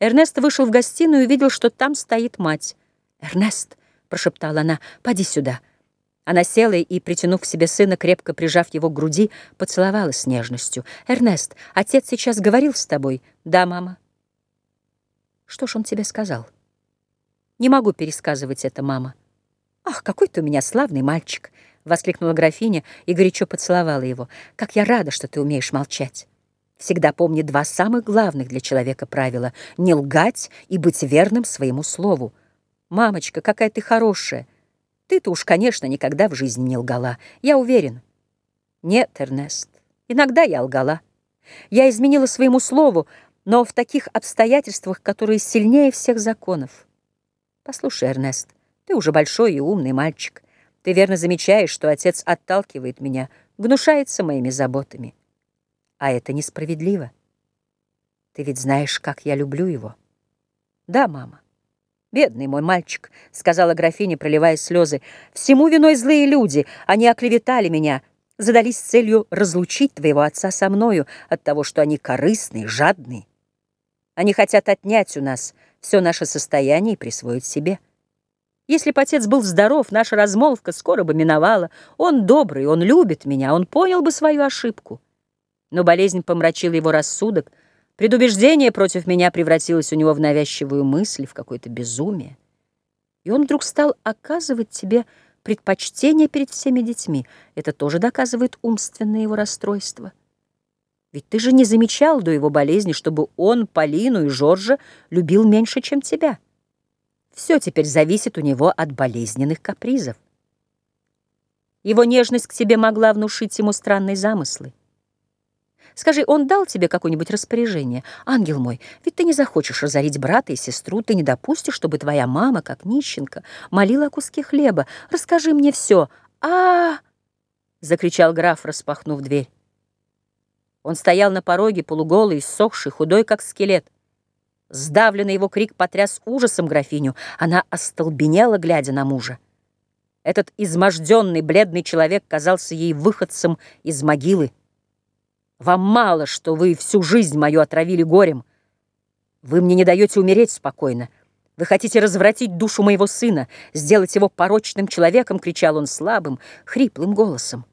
Эрнест вышел в гостиную и увидел, что там стоит мать. «Эрнест!» — прошептала она. «Поди сюда!» Она села и, притянув к себе сына, крепко прижав его к груди, поцеловала с нежностью. «Эрнест, отец сейчас говорил с тобой?» «Да, мама». «Что ж он тебе сказал?» «Не могу пересказывать это, мама». «Ах, какой ты у меня славный мальчик!» — воскликнула графиня и горячо поцеловала его. «Как я рада, что ты умеешь молчать!» Всегда помни два самых главных для человека правила — не лгать и быть верным своему слову. «Мамочка, какая ты хорошая! Ты-то уж, конечно, никогда в жизни не лгала, я уверен». «Нет, Эрнест, иногда я лгала. Я изменила своему слову, но в таких обстоятельствах, которые сильнее всех законов. Послушай, Эрнест, ты уже большой и умный мальчик. Ты верно замечаешь, что отец отталкивает меня, гнушается моими заботами. А это несправедливо. Ты ведь знаешь, как я люблю его. Да, мама. «Бедный мой мальчик», — сказала графиня, проливая слезы, «всему виной злые люди, они оклеветали меня, задались целью разлучить твоего отца со мною от того, что они корыстные, жадные. Они хотят отнять у нас все наше состояние и присвоить себе. Если бы отец был здоров, наша размолвка скоро бы миновала. Он добрый, он любит меня, он понял бы свою ошибку». Но болезнь помрачила его рассудок, предубеждение против меня превратилось у него в навязчивую мысль, в какое-то безумие. И он вдруг стал оказывать тебе предпочтение перед всеми детьми. Это тоже доказывает умственное его расстройство. Ведь ты же не замечал до его болезни, чтобы он Полину и Жоржа любил меньше, чем тебя. Все теперь зависит у него от болезненных капризов. Его нежность к тебе могла внушить ему странные замыслы. Скажи, он дал тебе какое-нибудь распоряжение? Ангел мой, ведь ты не захочешь разорить брата и сестру, ты не допустишь, чтобы твоя мама, как нищенка, молила о куске хлеба. Расскажи мне все. а, закричал граф, распахнув дверь. Он стоял на пороге, полуголый, иссохший, худой, как скелет. Сдавленный его крик потряс ужасом графиню. Она остолбенела, глядя на мужа. Этот изможденный, бледный человек казался ей выходцем из могилы. Вам мало, что вы всю жизнь мою отравили горем. Вы мне не даете умереть спокойно. Вы хотите развратить душу моего сына, сделать его порочным человеком, кричал он слабым, хриплым голосом.